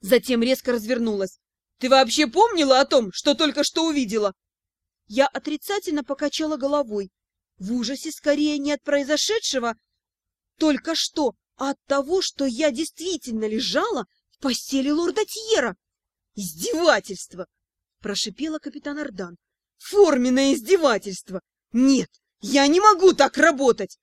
Затем резко развернулась. «Ты вообще помнила о том, что только что увидела?» Я отрицательно покачала головой, в ужасе скорее не от произошедшего только что, а от того, что я действительно лежала в постели лорда Тьера. «Издевательство!» — прошипела капитан Ардан. «Форменное издевательство! Нет, я не могу так работать!»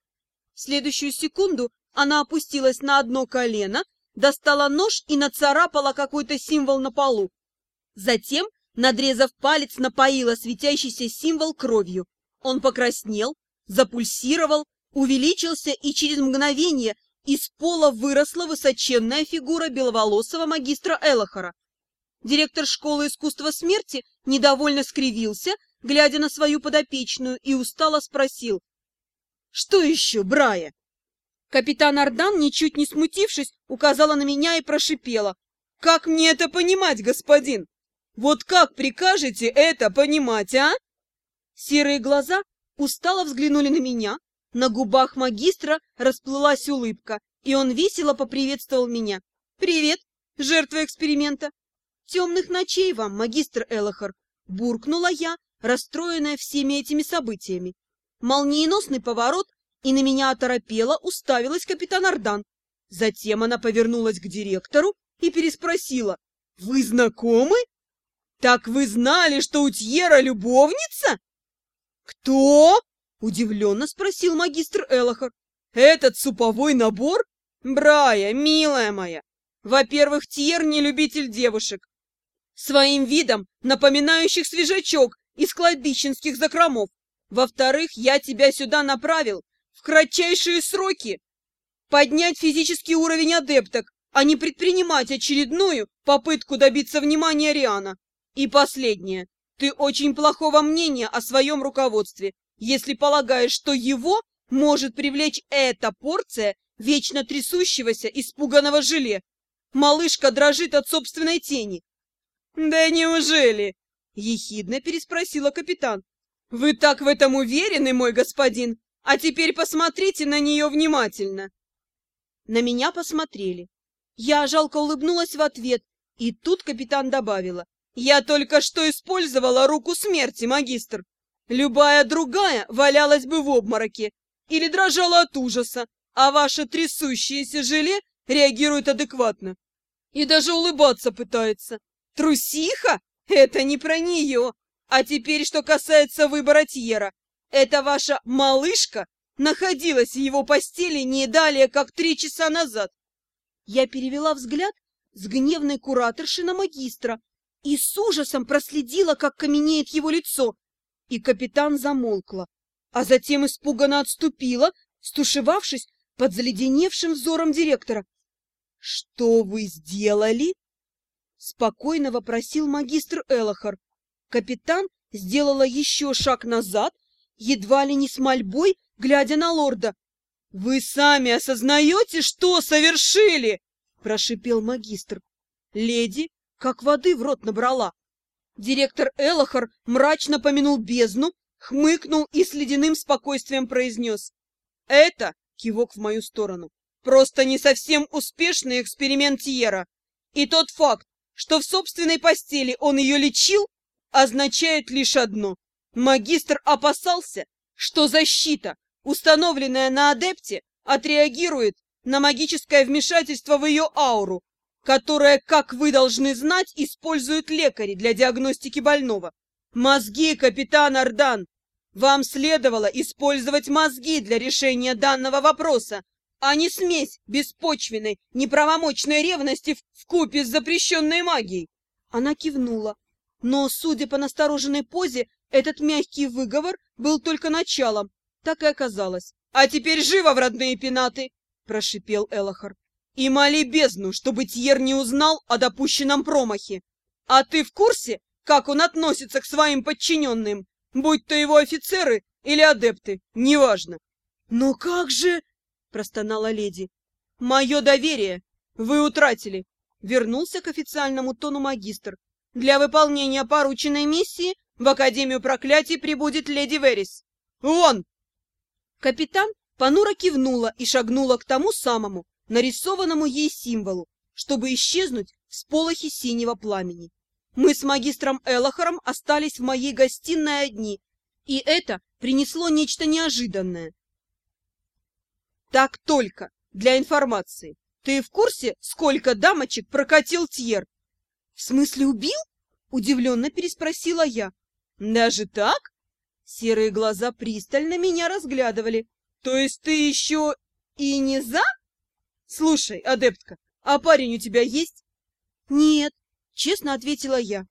В следующую секунду она опустилась на одно колено, достала нож и нацарапала какой-то символ на полу. Затем, надрезав палец, напоила светящийся символ кровью. Он покраснел, запульсировал, увеличился, и через мгновение из пола выросла высоченная фигура беловолосого магистра Элохора. Директор школы искусства смерти недовольно скривился, глядя на свою подопечную, и устало спросил. «Что еще, Брая?» Капитан Ардан, ничуть не смутившись, указала на меня и прошипела. «Как мне это понимать, господин? Вот как прикажете это понимать, а?» Серые глаза устало взглянули на меня, на губах магистра расплылась улыбка, и он весело поприветствовал меня. «Привет, жертва эксперимента!» «Темных ночей вам, магистр Элохор!» Буркнула я, расстроенная всеми этими событиями. Молниеносный поворот, и на меня оторопела, уставилась капитан Ардан. Затем она повернулась к директору и переспросила. «Вы знакомы? Так вы знали, что у Тьера любовница?» «Кто?» — удивленно спросил магистр Элохор. «Этот суповой набор? Брая, милая моя! Во-первых, Тьер не любитель девушек, своим видом напоминающих свежачок из кладбищенских закромов. Во-вторых, я тебя сюда направил в кратчайшие сроки поднять физический уровень адепток, а не предпринимать очередную попытку добиться внимания Риана. И последнее. Ты очень плохого мнения о своем руководстве, если полагаешь, что его может привлечь эта порция вечно трясущегося испуганного желе. Малышка дрожит от собственной тени. «Да неужели?» — ехидно переспросила капитан. «Вы так в этом уверены, мой господин? А теперь посмотрите на нее внимательно!» На меня посмотрели. Я жалко улыбнулась в ответ, и тут капитан добавила. Я только что использовала руку смерти, магистр. Любая другая валялась бы в обмороке или дрожала от ужаса, а ваше трясущееся желе реагирует адекватно. И даже улыбаться пытается. Трусиха? Это не про нее. А теперь, что касается выбора Тьера. Эта ваша малышка находилась в его постели не далее, как три часа назад. Я перевела взгляд с гневной кураторши на магистра, и с ужасом проследила, как каменеет его лицо. И капитан замолкла, а затем испуганно отступила, стушевавшись под заледеневшим взором директора. — Что вы сделали? — спокойно вопросил магистр Элохар. Капитан сделала еще шаг назад, едва ли не с мольбой, глядя на лорда. — Вы сами осознаете, что совершили? — прошипел магистр. Леди как воды в рот набрала. Директор Элохар мрачно помянул бездну, хмыкнул и с ледяным спокойствием произнес. Это, кивок в мою сторону, просто не совсем успешный эксперимент Тьера. И тот факт, что в собственной постели он ее лечил, означает лишь одно. Магистр опасался, что защита, установленная на адепте, отреагирует на магическое вмешательство в ее ауру, которое, как вы должны знать, используют лекари для диагностики больного. Мозги, капитан Ардан! Вам следовало использовать мозги для решения данного вопроса, а не смесь беспочвенной, неправомочной ревности в купе с запрещенной магией. Она кивнула, но, судя по настороженной позе, этот мягкий выговор был только началом. Так и оказалось. «А теперь живо в родные пенаты!» – прошипел Элохар. И моли бездну, чтобы Тьер не узнал о допущенном промахе. А ты в курсе, как он относится к своим подчиненным, будь то его офицеры или адепты, неважно. Но как же... простонала леди. Мое доверие вы утратили. Вернулся к официальному тону магистр. Для выполнения порученной миссии в Академию проклятий прибудет леди Верис. Вон! Капитан понуро кивнула и шагнула к тому самому, нарисованному ей символу. чтобы исчезнуть в сполохе синего пламени. Мы с магистром Элохором остались в моей гостиной одни, и это принесло нечто неожиданное. Так только, для информации. Ты в курсе, сколько дамочек прокатил Тьер? В смысле убил? Удивленно переспросила я. Даже так? Серые глаза пристально меня разглядывали. То есть ты еще и не за? Слушай, адептка, а парень у тебя есть? Нет, честно ответила я.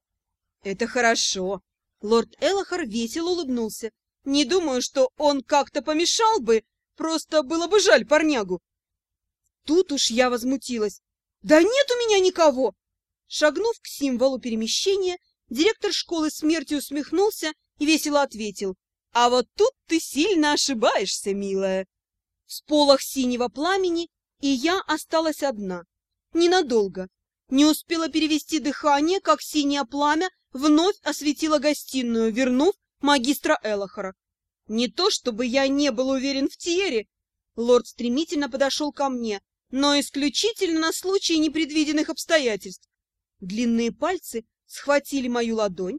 Это хорошо. Лорд Элохар весело улыбнулся. Не думаю, что он как-то помешал бы, просто было бы жаль парнягу. Тут уж я возмутилась. Да нет у меня никого! Шагнув к символу перемещения, директор школы смерти усмехнулся и весело ответил. А вот тут ты сильно ошибаешься, милая. В сполох синего пламени и я осталась одна. Ненадолго. Не успела перевести дыхание, как синее пламя вновь осветило гостиную, вернув магистра Элохора. Не то чтобы я не был уверен в Тиере. Лорд стремительно подошел ко мне, но исключительно на случай непредвиденных обстоятельств. Длинные пальцы схватили мою ладонь,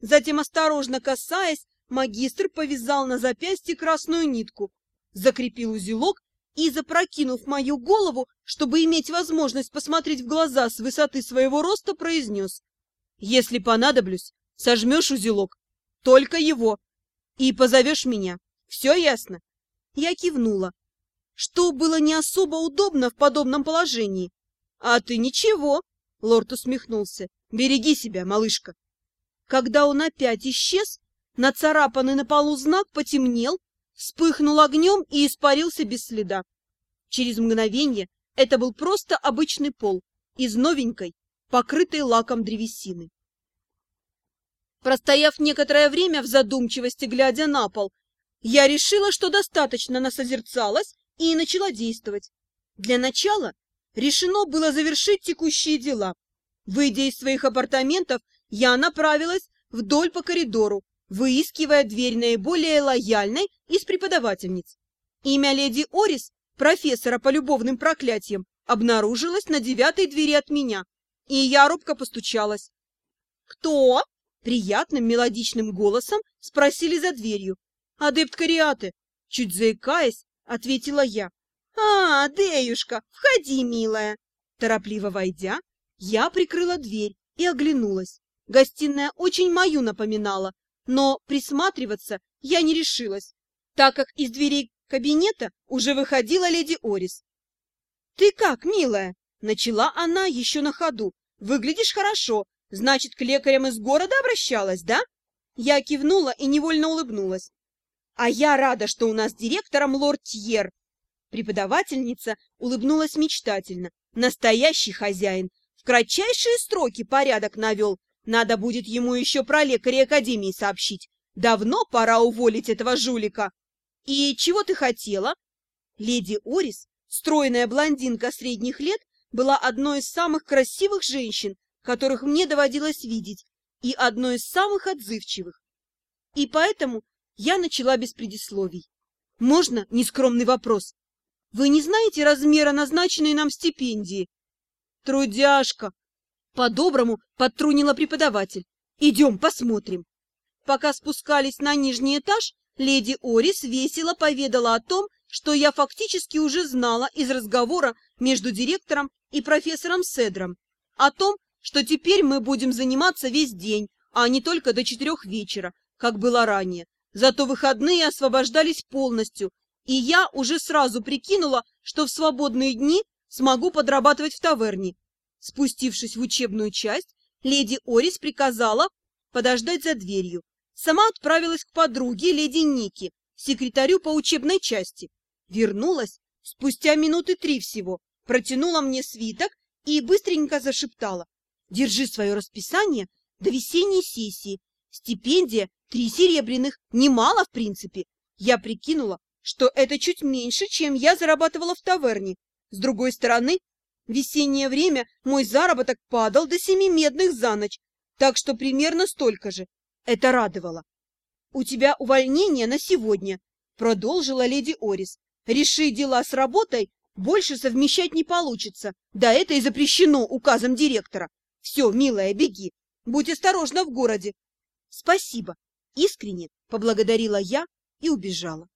затем, осторожно касаясь, магистр повязал на запястье красную нитку, закрепил узелок и, запрокинув мою голову, чтобы иметь возможность посмотреть в глаза с высоты своего роста, произнес. «Если понадоблюсь, сожмешь узелок, только его, и позовешь меня. Все ясно?» Я кивнула, что было не особо удобно в подобном положении. «А ты ничего», — лорд усмехнулся, — «береги себя, малышка». Когда он опять исчез, нацарапанный на полу знак потемнел, вспыхнул огнем и испарился без следа. Через мгновение это был просто обычный пол из новенькой, покрытой лаком древесины. Простояв некоторое время в задумчивости, глядя на пол, я решила, что достаточно насозерцалась и начала действовать. Для начала решено было завершить текущие дела. Выйдя из своих апартаментов, я направилась вдоль по коридору, выискивая дверь наиболее лояльной из преподавательниц. Имя леди Орис, профессора по любовным проклятиям, обнаружилось на девятой двери от меня, и я робко постучалась. «Кто?» — приятным мелодичным голосом спросили за дверью. «Адепт Кариаты!» — чуть заикаясь, ответила я. «А, Деюшка, входи, милая!» Торопливо войдя, я прикрыла дверь и оглянулась. Гостиная очень мою напоминала, но присматриваться я не решилась, так как из дверей кабинета уже выходила леди Орис. «Ты как, милая?» — начала она еще на ходу. «Выглядишь хорошо, значит, к лекарям из города обращалась, да?» Я кивнула и невольно улыбнулась. «А я рада, что у нас директором лорд Тьер!» Преподавательница улыбнулась мечтательно. «Настоящий хозяин! В кратчайшие строки порядок навел, надо будет ему еще про лекаря Академии сообщить. Давно пора уволить этого жулика. И чего ты хотела? Леди Орис, стройная блондинка средних лет, была одной из самых красивых женщин, которых мне доводилось видеть, и одной из самых отзывчивых. И поэтому я начала без предисловий. Можно нескромный вопрос? Вы не знаете размера назначенной нам стипендии? Трудяшка, по-доброму подтрунила преподаватель. «Идем, посмотрим». Пока спускались на нижний этаж, леди Орис весело поведала о том, что я фактически уже знала из разговора между директором и профессором Седром, о том, что теперь мы будем заниматься весь день, а не только до четырех вечера, как было ранее. Зато выходные освобождались полностью, и я уже сразу прикинула, что в свободные дни смогу подрабатывать в таверне. Спустившись в учебную часть, леди Орис приказала подождать за дверью. Сама отправилась к подруге леди Ники, секретарю по учебной части. Вернулась спустя минуты три всего, протянула мне свиток и быстренько зашептала. «Держи свое расписание до весенней сессии. Стипендия три серебряных, немало в принципе. Я прикинула, что это чуть меньше, чем я зарабатывала в таверне. С другой стороны, в весеннее время мой заработок падал до семи медных за ночь, так что примерно столько же. Это радовало. «У тебя увольнение на сегодня», — продолжила леди Орис. «Реши дела с работой, Больше совмещать не получится. Да это и запрещено указом директора. Все, милая, беги. Будь осторожна в городе. Спасибо. Искренне поблагодарила я и убежала.